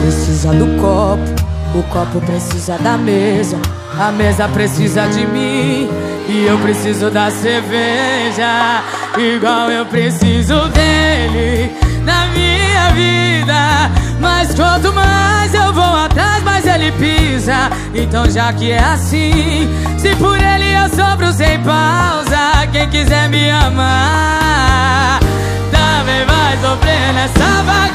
precisa do copo, o copo precisa da mesa, a mesa precisa de mim e eu preciso da cerveja, igual eu preciso dele na minha vida. Mas quanto mais eu vou atrás, mais ele pisa. Então já que é assim, se por ele eu sobro sem pausa, quem quiser me amar também vai sofrer nessa bagaça.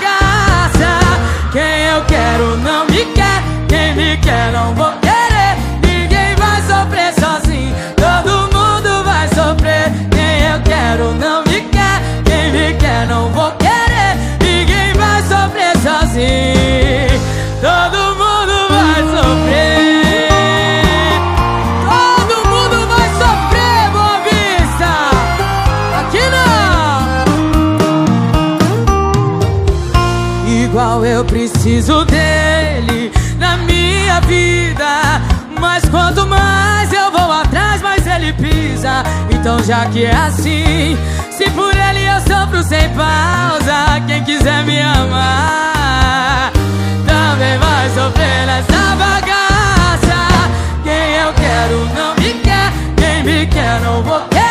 Quem me quer não vou querer. Ninguém vai sofrer sozinho, todo mundo vai sofrer. Quem eu quero não me quer, quem me quer não vou querer. Ninguém vai sofrer sozinho, todo mundo vai sofrer. Todo mundo vai sofrer, Boa Vista. Aqui não. Igual eu preciso dele Quanto mais eu vou atrás, mais ele pisa. Então já que é assim Se por ele eu sofro sem pausa Quem quiser me amar Também vai sofrer nessa bagaça. Quem eu quero não me quer Quem me quer não vou querer.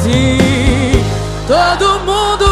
assim. Todo mundo